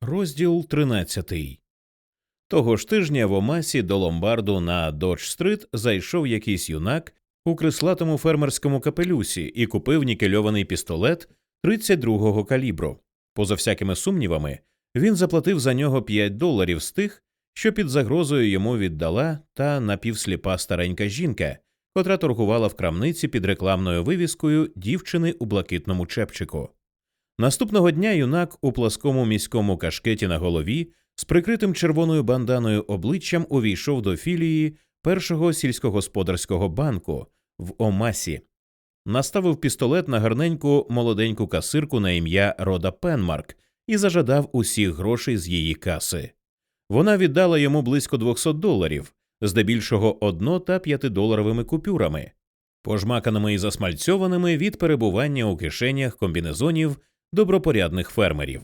Розділ 13 Того ж тижня в Омасі до ломбарду на Додж-стрит зайшов якийсь юнак у крислатому фермерському капелюсі і купив нікельований пістолет 32-го калібру. Поза всякими сумнівами, він заплатив за нього 5 доларів з тих, що під загрозою йому віддала та напівсліпа старенька жінка, котра торгувала в крамниці під рекламною вивіскою дівчини у блакитному чепчику. Наступного дня юнак у пласкому міському кашкеті на голові з прикритим червоною банданою обличчям увійшов до філії першого сільськогосподарського банку в Омасі, наставив пістолет на гарненьку молоденьку касирку на ім'я Рода Пенмарк і зажадав усіх грошей з її каси. Вона віддала йому близько 200 доларів, здебільшого одно та п'ятидоларовими купюрами, пожмаканими і засмальцьованими від перебування у кишенях комбінезонів добропорядних фермерів.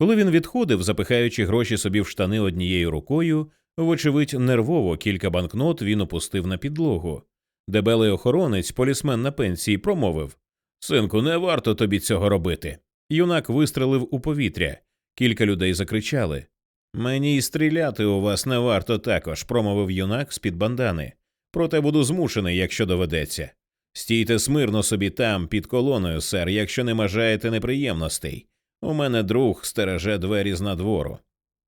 Коли він відходив, запихаючи гроші собі в штани однією рукою, вочевидь, нервово кілька банкнот він опустив на підлогу. Дебелий охоронець, полісмен на пенсії, промовив Синку, не варто тобі цього робити. Юнак вистрелив у повітря. Кілька людей закричали. Мені й стріляти у вас не варто також, промовив юнак з під бандани. Проте буду змушений, якщо доведеться. Стійте смирно собі там, під колоною, сер, якщо не бажаєте неприємностей. У мене друг стереже двері з надвору.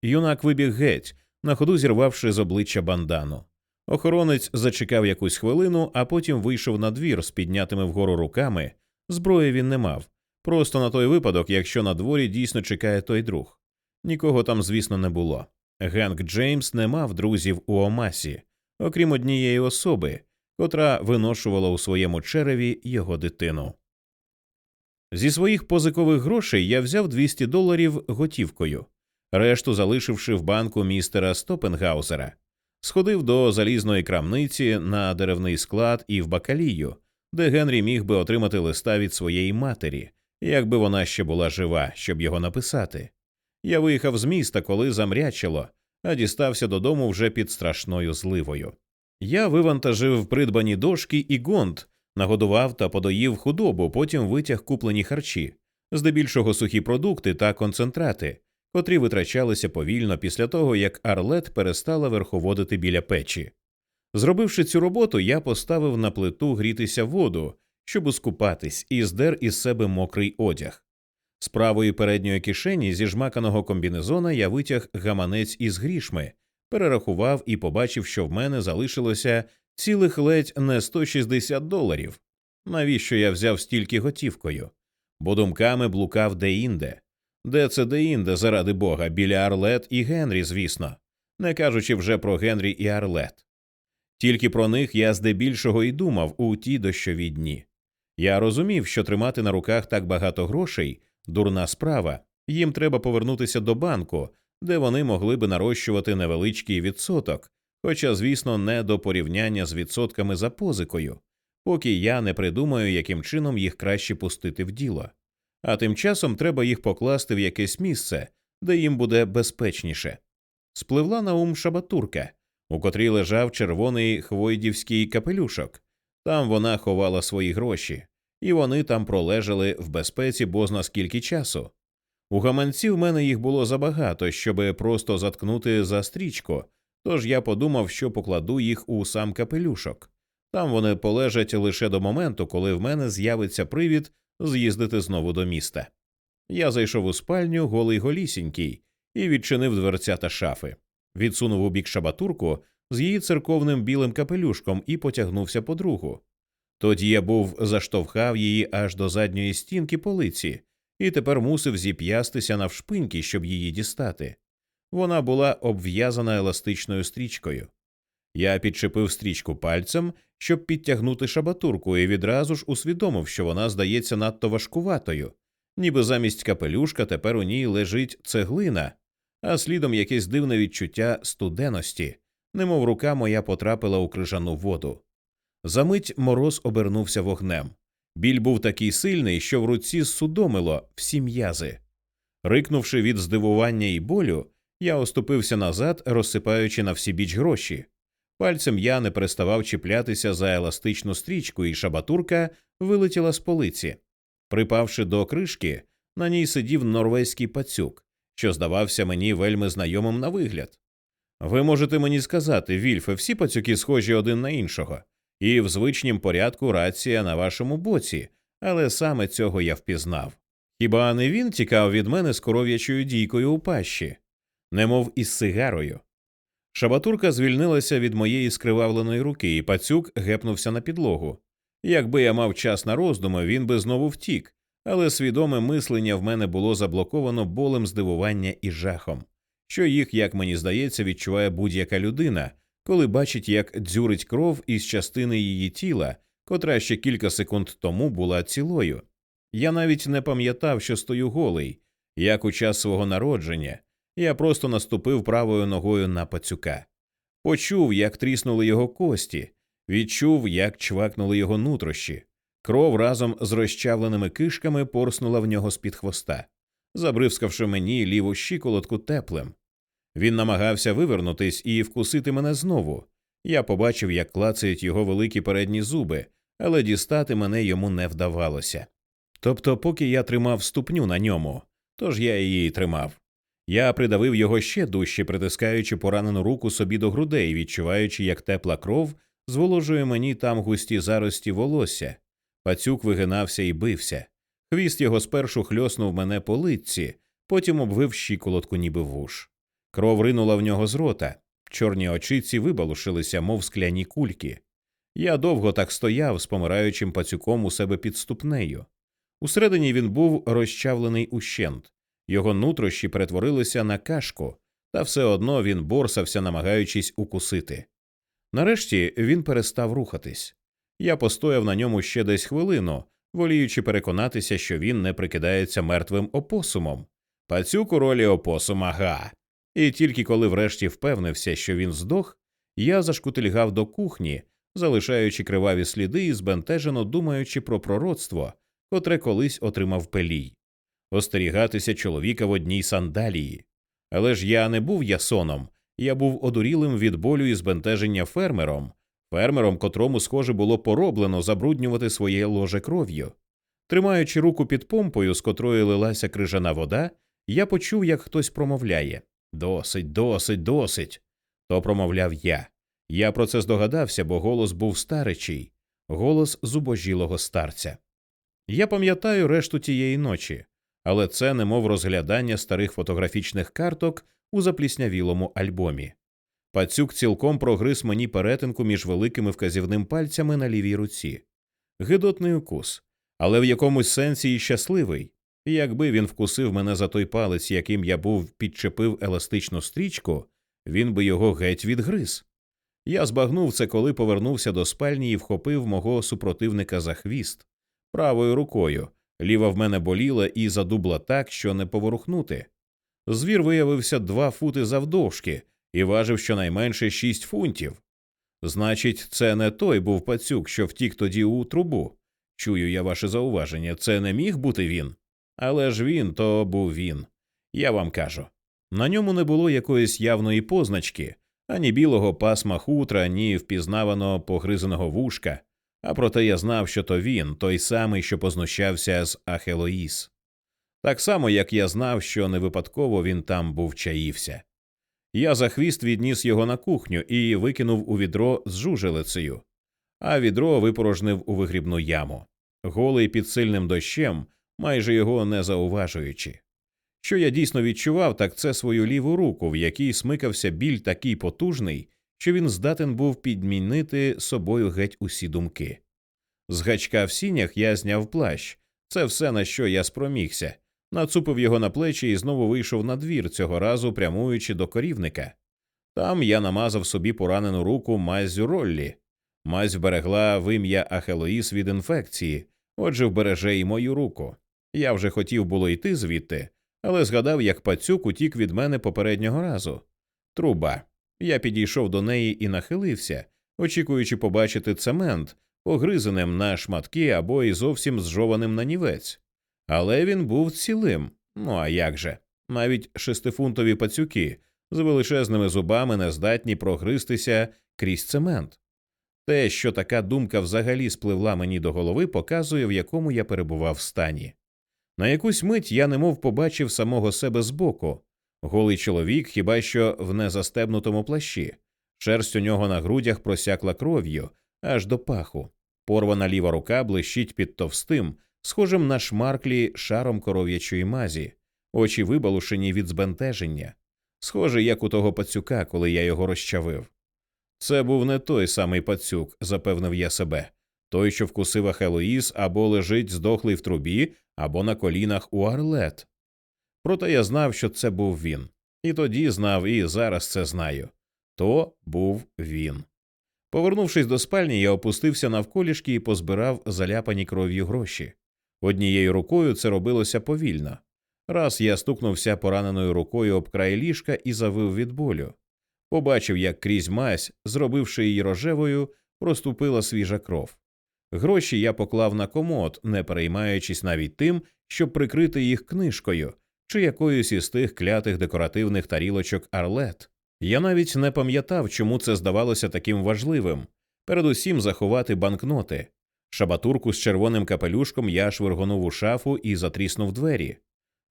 Юнак вибіг геть, на ходу зірвавши з обличчя бандану. Охоронець зачекав якусь хвилину, а потім вийшов на двір з піднятими вгору руками. Зброї він не мав. Просто на той випадок, якщо на дворі дійсно чекає той друг. Нікого там, звісно, не було. Генк Джеймс не мав друзів у Омасі, окрім однієї особи, котра виношувала у своєму череві його дитину. Зі своїх позикових грошей я взяв 200 доларів готівкою, решту залишивши в банку містера Стопенгаузера, сходив до залізної крамниці на деревний склад і в бакалію, де Генрі міг би отримати листа від своєї матері, якби вона ще була жива, щоб його написати. Я виїхав з міста, коли замрячило, а дістався додому вже під страшною зливою. Я вивантажив придбані дошки і гонт, нагодував та подоїв худобу, потім витяг куплені харчі, здебільшого сухі продукти та концентрати, котрі витрачалися повільно після того, як Арлет перестала верховодити біля печі. Зробивши цю роботу, я поставив на плиту грітися воду, щоб ускупатись, і здер із себе мокрий одяг. З правої передньої кишені зі жмаканого комбінезона я витяг гаманець із грішми, перерахував і побачив, що в мене залишилося цілих ледь не 160 доларів. Навіщо я взяв стільки готівкою? Бо думками блукав деінде. Де це деінде, заради бога, біля Арлет і Генрі, звісно, не кажучи вже про Генрі і Арлет. Тільки про них я здебільшого й думав у ті дощові дні. Я розумів, що тримати на руках так багато грошей дурна справа, їм треба повернутися до банку, де вони могли би нарощувати невеличкий відсоток, хоча, звісно, не до порівняння з відсотками за позикою, поки я не придумаю, яким чином їх краще пустити в діло. А тим часом треба їх покласти в якесь місце, де їм буде безпечніше. Спливла на ум шабатурка, у котрій лежав червоний хвойдівський капелюшок. Там вона ховала свої гроші, і вони там пролежали в безпеці бозна скільки часу. У гаманці в мене їх було забагато, щоби просто заткнути за стрічку, тож я подумав, що покладу їх у сам капелюшок. Там вони полежать лише до моменту, коли в мене з'явиться привід з'їздити знову до міста. Я зайшов у спальню голий голісінький і відчинив дверця та шафи, відсунув у бік шабатурку з її церковним білим капелюшком і потягнувся по другу. Тоді я був заштовхав її аж до задньої стінки полиці і тепер мусив зіп'ястися навшпиньки, щоб її дістати. Вона була обв'язана еластичною стрічкою. Я підчепив стрічку пальцем, щоб підтягнути шабатурку, і відразу ж усвідомив, що вона здається надто важкуватою, ніби замість капелюшка тепер у ній лежить цеглина, а слідом якесь дивне відчуття студеності, немов рука моя потрапила у крижану воду. Замить мороз обернувся вогнем. Біль був такий сильний, що в руці судомило всі м'язи. Рикнувши від здивування і болю, я оступився назад, розсипаючи на всі біч гроші. Пальцем я не переставав чіплятися за еластичну стрічку, і шабатурка вилетіла з полиці. Припавши до кришки, на ній сидів норвезький пацюк, що здавався мені вельми знайомим на вигляд. Ви можете мені сказати, Вільфе, всі пацюки схожі один на іншого, і в звичнім порядку рація на вашому боці, але саме цього я впізнав. Хіба не він тікав від мене з коров'ячою дійкою у пащі, немов із сигарою. Шабатурка звільнилася від моєї скривавленої руки, і пацюк гепнувся на підлогу. Якби я мав час на роздуми, він би знову втік, але свідоме мислення в мене було заблоковано болем здивування і жахом, що їх, як мені здається, відчуває будь-яка людина, коли бачить, як дзюрить кров із частини її тіла, котра ще кілька секунд тому була цілою. Я навіть не пам'ятав, що стою голий, як у час свого народження. Я просто наступив правою ногою на пацюка. Почув, як тріснули його кості, відчув, як чвакнули його нутрощі. Кров разом з розчавленими кишками порснула в нього з під хвоста, забривскавши мені ліву щиколотку теплим. Він намагався вивернутись і вкусити мене знову. Я побачив, як клацають його великі передні зуби, але дістати мене йому не вдавалося. Тобто, поки я тримав ступню на ньому, тож я її тримав. Я придавив його ще дужче, притискаючи поранену руку собі до грудей, відчуваючи, як тепла кров зволожує мені там густі зарості волосся. Пацюк вигинався і бився. Хвіст його спершу хльоснув мене по лиці, потім обвив щиколотку, ніби вуш. Кров ринула в нього з рота, чорні очиці вибалушилися, мов скляні кульки. Я довго так стояв з помираючим пацюком у себе під ступнею. Усередині він був розчавлений ущент, його нутрощі перетворилися на кашку, та все одно він борсався, намагаючись укусити. Нарешті він перестав рухатись. Я постояв на ньому ще десь хвилину, воліючи переконатися, що він не прикидається мертвим опосумом. Пацюк у ролі опосума га. І тільки коли врешті впевнився, що він здох, я зашкутильгав до кухні, залишаючи криваві сліди і збентежено думаючи про пророцтво, котре колись отримав пелій остерігатися чоловіка в одній сандалії. Але ж я не був ясоном, я був одурілим від болю і збентеження фермером, фермером, котрому, схоже, було пороблено забруднювати своє ложе кров'ю. Тримаючи руку під помпою, з котрої лилася крижана вода, я почув, як хтось промовляє Досить, досить, досить. То промовляв я. Я про це здогадався, бо голос був старичий, голос зубожілого старця. Я пам'ятаю решту тієї ночі але це немов розглядання старих фотографічних карток у запліснявілому альбомі. Пацюк цілком прогриз мені перетинку між великими вказівним пальцями на лівій руці. Гидотний укус, але в якомусь сенсі і щасливий. Якби він вкусив мене за той палець, яким я був підчепив еластичну стрічку, він би його геть відгриз. Я збагнув це, коли повернувся до спальні і вхопив мого супротивника за хвіст правою рукою, Ліва в мене боліла і задубла так, що не поворухнути. Звір виявився два фути завдовжки і важив щонайменше шість фунтів. Значить, це не той був пацюк, що втік тоді у трубу. Чую я ваше зауваження, це не міг бути він. Але ж він то був він. Я вам кажу. На ньому не було якоїсь явної позначки, ані білого пасма хутра, ні впізнаваного погризаного вушка, а проте я знав, що то він, той самий, що познущався з Ахелоїс. Так само, як я знав, що не випадково він там був чаївся. Я за хвіст відніс його на кухню і викинув у відро з жужелицею, а відро випорожнив у вигрібну яму, голий під сильним дощем, майже його не зауважуючи. Що я дійсно відчував, так це свою ліву руку, в якій смикався біль такий потужний, що він здатен був підмінити собою геть усі думки. З гачка в сінях я зняв плащ, це все на що я спромігся, нацупив його на плечі і знову вийшов на двір, цього разу прямуючи до корівника. Там я намазав собі поранену руку маззю Роллі. Мазь вберегла вим'я Ахелоїс від інфекції, отже, вбереже й мою руку. Я вже хотів було йти звідти, але згадав, як пацюк утік від мене попереднього разу. Труба. Я підійшов до неї і нахилився, очікуючи побачити цемент, погризаним на шматки або і зовсім зжованим на нівець. Але він був цілим. Ну а як же? Навіть шестифунтові пацюки з величезними зубами не здатні прогристися крізь цемент. Те, що така думка взагалі спливла мені до голови, показує, в якому я перебував стані. На якусь мить я немов побачив самого себе збоку, Голий чоловік хіба що в незастебнутому плащі, шерсть у нього на грудях просякла кров'ю аж до паху. Порвана ліва рука блищить під товстим, схожим на шмарклі шаром коров'ячої мазі, очі вибалушені від збентеження, схоже, як у того пацюка, коли я його розчавив. Це був не той самий пацюк, запевнив я себе, той, що вкусив Ахелоїс або лежить здохлий в трубі, або на колінах у Арлет. Проте я знав, що це був він, і тоді знав, і зараз це знаю. То був він. Повернувшись до спальні, я опустився навколішки і позбирав заляпані кров'ю гроші. Однією рукою це робилося повільно. Раз я стукнувся пораненою рукою об край ліжка і завив від болю. Побачив, як крізь мазь, зробивши її рожевою, проступила свіжа кров. Гроші я поклав на комод, не переймаючись навіть тим, щоб прикрити їх книжкою чи якоюсь із тих клятих декоративних тарілочок Арлет. Я навіть не пам'ятав, чому це здавалося таким важливим передусім заховати банкноти. Шабатурку з червоним капелюшком я швиргонув у шафу і затріснув двері.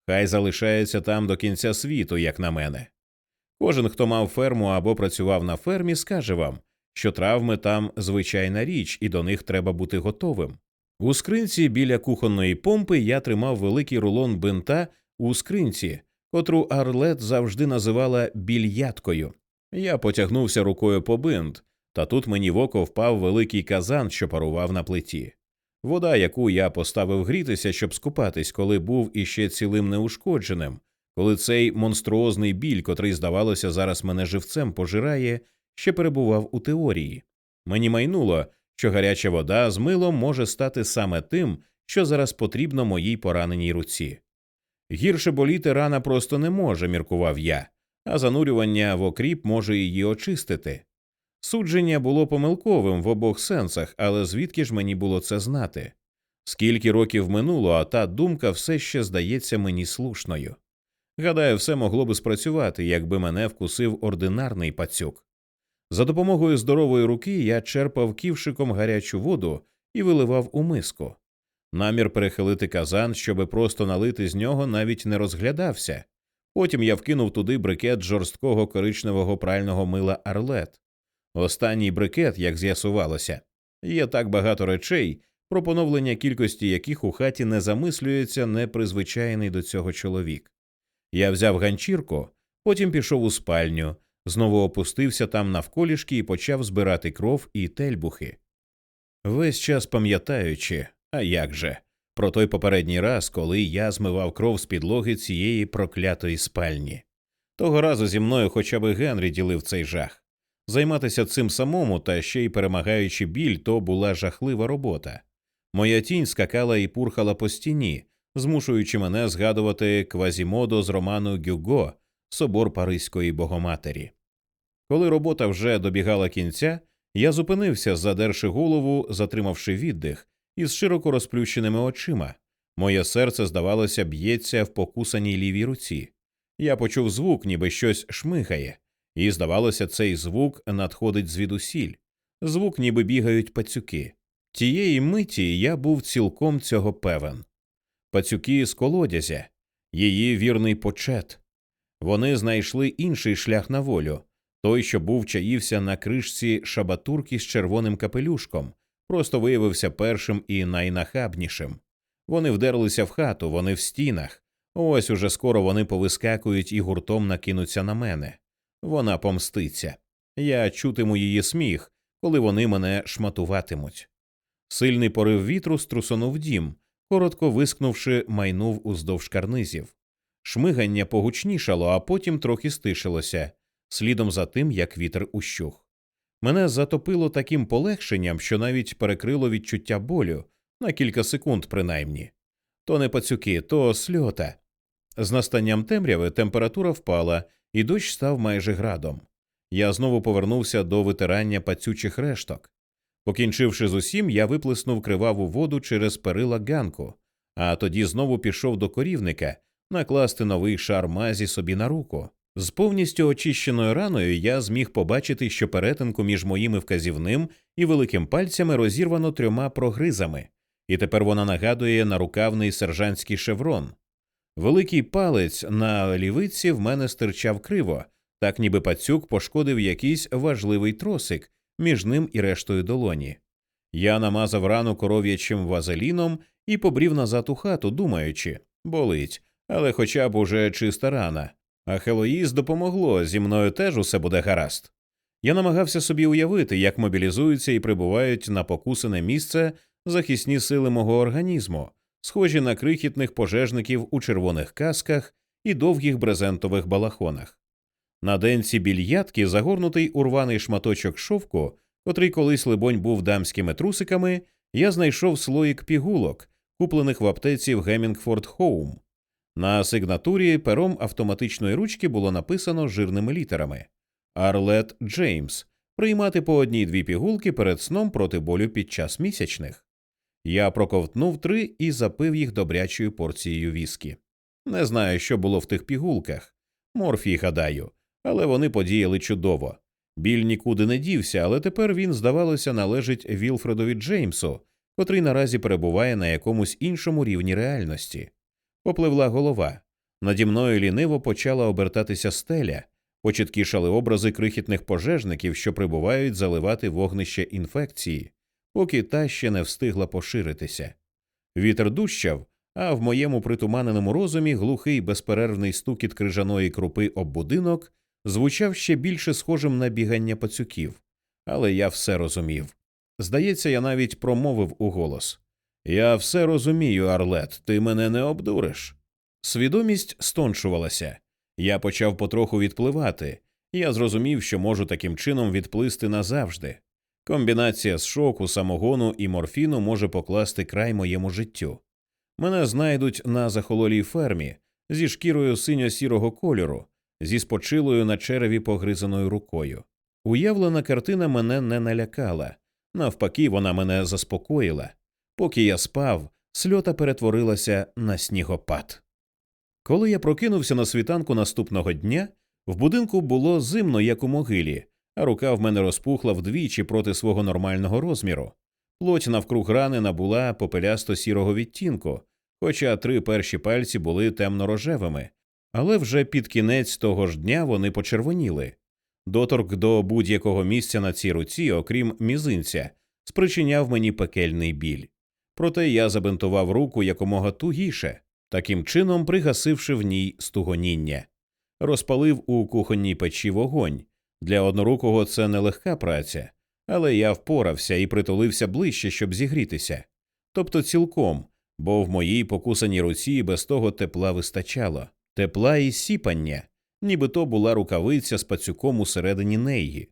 Хай залишається там до кінця світу, як на мене. Кожен, хто мав ферму або працював на фермі, скаже вам, що травми там звичайна річ, і до них треба бути готовим. У скринці біля кухонної помпи я тримав великий рулон бинта у скринці, котру Арлет завжди називала більяткою. Я потягнувся рукою по бинт, та тут мені в око впав великий казан, що парував на плиті. Вода, яку я поставив грітися, щоб скупатись, коли був іще цілим неушкодженим, коли цей монструозний біль, котрий, здавалося, зараз мене живцем пожирає, ще перебував у теорії. Мені майнуло, що гаряча вода з милом може стати саме тим, що зараз потрібно моїй пораненій руці. Гірше боліти рана просто не може, міркував я, а занурювання в окріп може її очистити. Судження було помилковим в обох сенсах, але звідки ж мені було це знати? Скільки років минуло, а та думка все ще здається мені слушною. Гадаю, все могло би спрацювати, якби мене вкусив ординарний пацюк. За допомогою здорової руки я черпав ківшиком гарячу воду і виливав у миску. Намір перехилити казан, щоби просто налити з нього, навіть не розглядався. Потім я вкинув туди брикет жорсткого коричневого прального мила Арлет. Останній брикет, як з'ясувалося, є так багато речей, про поновлення кількості яких у хаті не замислюється непризвичайний до цього чоловік. Я взяв ганчірку, потім пішов у спальню, знову опустився там навколішки і почав збирати кров і тельбухи. Весь час пам'ятаючи, а як же, про той попередній раз, коли я змивав кров з підлоги цієї проклятої спальні. Того разу зі мною хоча б Генрі ділив цей жах. Займатися цим самому та ще й перемагаючи біль, то була жахлива робота. Моя тінь скакала і пурхала по стіні, змушуючи мене згадувати квазімодо з роману Гюго Собор Паризької Богоматері. Коли робота вже добігала кінця, я зупинився, задерши голову, затримавши віддих, із широко розплющеними очима. Моє серце, здавалося, б'ється в покусаній лівій руці. Я почув звук, ніби щось шмигає, і, здавалося, цей звук надходить звідусіль. Звук, ніби бігають пацюки. Тієї миті я був цілком цього певен. Пацюки з колодязя, її вірний почет. Вони знайшли інший шлях на волю той, що був чаївся на кришці шабатурки з червоним капелюшком, просто виявився першим і найнахабнішим. Вони вдерлися в хату, вони в стінах. Ось уже скоро вони повискакують і гуртом накинуться на мене. Вона помститься. Я чутиму її сміх, коли вони мене шматуватимуть. Сильний порив вітру струсонув дім, коротко вискнувши, майнув уздовж карнизів. Шмигання погучнішало, а потім трохи стишилося, слідом за тим, як вітер ущух. Мене затопило таким полегшенням, що навіть перекрило відчуття болю на кілька секунд, принаймні. То не пацюки, то сльота. З настанням темряви температура впала, і дощ став майже градом. Я знову повернувся до витирання пацючих решток. Покінчивши з усім, я виплеснув криваву воду через перила ганку, а тоді знову пішов до корівника накласти новий шар мазі собі на руку. З повністю очищеною раною я зміг побачити, що перетинку між моїми вказівним і великим пальцями розірвано трьома прогризами, і тепер вона нагадує нарукавний сержантський шеврон. Великий палець на лівиці в мене стирчав криво, так ніби пацюк пошкодив якийсь важливий тросик між ним і рештою долоні. Я намазав рану коров'ячим вазеліном і побрів назад у хату, думаючи болить, але хоча б уже чиста рана. А Хелоїз допомогло, зі мною теж усе буде гаразд. Я намагався собі уявити, як мобілізуються і прибувають на покусане місце захисні сили мого організму, схожі на крихітних пожежників у червоних касках і довгих брезентових балахонах. На денці більятки загорнутий урваний шматочок шовку, котрий колись, либонь, був дамськими трусиками, я знайшов слоїк пігулок, куплених в аптеці в Гемінгфорд Хоум. На сигнатурі пером автоматичної ручки було написано жирними літерами Арлет Джеймс приймати по одній дві пігулки перед сном проти болю під час місячних. Я проковтнув три і запив їх добрячою порцією віскі. Не знаю, що було в тих пігулках. Морфій, гадаю, але вони подіяли чудово. Біль нікуди не дівся, але тепер він, здавалося, належить Вілфредові Джеймсу, котрий наразі перебуває на якомусь іншому рівні реальності. Попливла голова. Наді мною ліниво почала обертатися стеля, почіткішали образи крихітних пожежників, що прибувають заливати вогнище інфекції, поки та ще не встигла поширитися. Вітер дущав, а в моєму притуманеному розумі глухий безперервний стукіт крижаної крупи об будинок звучав ще більше схожим на бігання пацюків, але я все розумів. Здається, я навіть промовив у голос Я все розумію, Арлет, ти мене не обдуриш. Свідомість стоншувалася. Я почав потроху відпливати, я зрозумів, що можу таким чином відплисти назавжди. Комбінація з шоку, самогону і морфіну може покласти край моєму життю. Мене знайдуть на захололій фермі зі шкірою синьо-сірого кольору, зі спочилою на череві погризаною рукою. Уявлена картина мене не налякала, навпаки, вона мене заспокоїла. Поки я спав, сльота перетворилася на снігопад. Коли я прокинувся на світанку наступного дня, в будинку було зимно, як у могилі, а рука в мене розпухла вдвічі проти свого нормального розміру. Плоть навкруг рани набула попелясто сірого відтінку, хоча три перші пальці були темно-рожевими, але вже під кінець того ж дня вони почервоніли. Доторк до будь-якого місця на цій руці, окрім мізинця, спричиняв мені пекельний біль. Проте я забинтував руку якомога тугіше, таким чином пригасивши в ній стугоніння, розпалив у кухонній печі вогонь. Для однорукого це нелегка праця, але я впорався і притулився ближче, щоб зігрітися. Тобто цілком, бо в моїй покусаній руці без того тепла вистачало, тепла і сіпання, ніби то була рукавиця з пацюком усередині неї.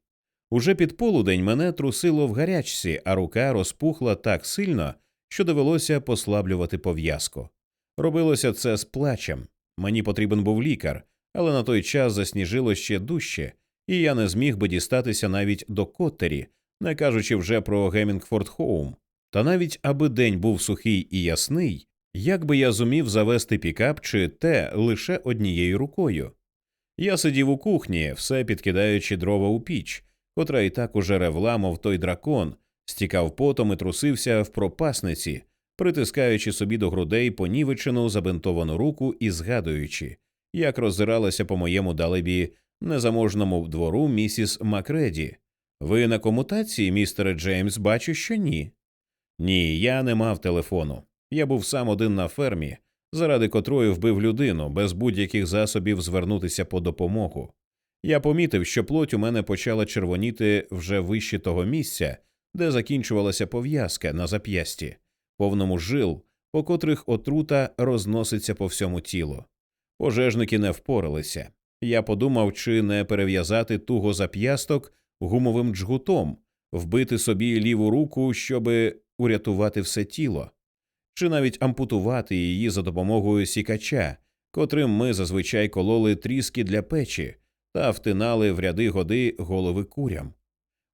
Уже під полудень мене трусило в гарячці, а рука розпухла так сильно, що довелося послаблювати пов'язку. Робилося це з плачем. Мені потрібен був лікар, але на той час засніжило ще дужче, і я не зміг би дістатися навіть до Коттері, не кажучи вже про Гемінгфорд Хоум. Та навіть аби день був сухий і ясний, як би я зумів завести пікап чи те лише однією рукою. Я сидів у кухні, все підкидаючи дрова у піч, котра і так уже ревла, мов той дракон, стікав потом і трусився в пропасниці, притискаючи собі до грудей понівечену забинтовану руку і згадуючи, як роззиралася по моєму далебі незаможному двору місіс Макреді. Ви на комутації, містере Джеймс, бачу, що ні. Ні, я не мав телефону. Я був сам один на фермі, заради котрої вбив людину без будь-яких засобів звернутися по допомогу. Я помітив, що плоть у мене почала червоніти вже вище того місця, де закінчувалася пов'язка на зап'ясті, повному жил, по котрих отрута розноситься по всьому тілу. Пожежники не впоралися. Я подумав, чи не перев'язати туго зап'ясток гумовим джгутом, вбити собі ліву руку, щоби урятувати все тіло, чи навіть ампутувати її за допомогою сікача, котрим ми зазвичай кололи тріски для печі та втинали в ряди годи голови курям.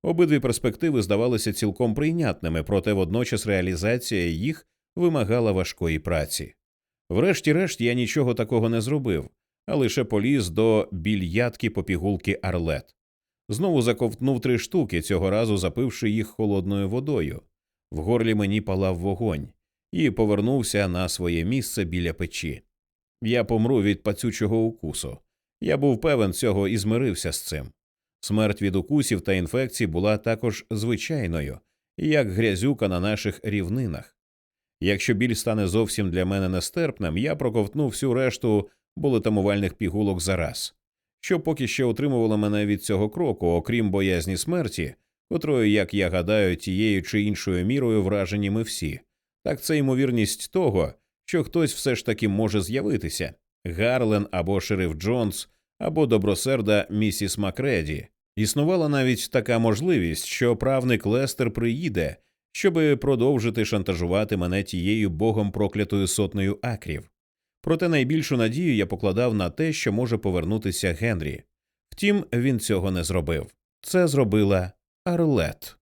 Обидві перспективи здавалися цілком прийнятними, проте водночас реалізація їх вимагала важкої праці. Врешті-решт я нічого такого не зробив, а лише поліз до більятки попігулки Арлет. Знову заковтнув три штуки, цього разу запивши їх холодною водою. В горлі мені палав вогонь, і повернувся на своє місце біля печі. Я помру від пацючого укусу. Я був певен цього і змирився з цим. Смерть від укусів та інфекцій була також звичайною, як грязюка на наших рівнинах. Якщо біль стане зовсім для мене нестерпним, я проковтну всю решту болетамувальних пігулок за раз, що поки що утримувало мене від цього кроку, окрім боязні смерті, котрою, як я гадаю, тією чи іншою мірою вражені ми всі, так це ймовірність того, що хтось все ж таки може з'явитися Гарлен або Шериф Джонс, або добросерда місіс Макреді. Існувала навіть така можливість, що правник Лестер приїде, щоби продовжити шантажувати мене тією богом проклятою сотнею акрів. Проте найбільшу надію я покладав на те, що може повернутися Генрі. Втім, він цього не зробив. Це зробила Арлет.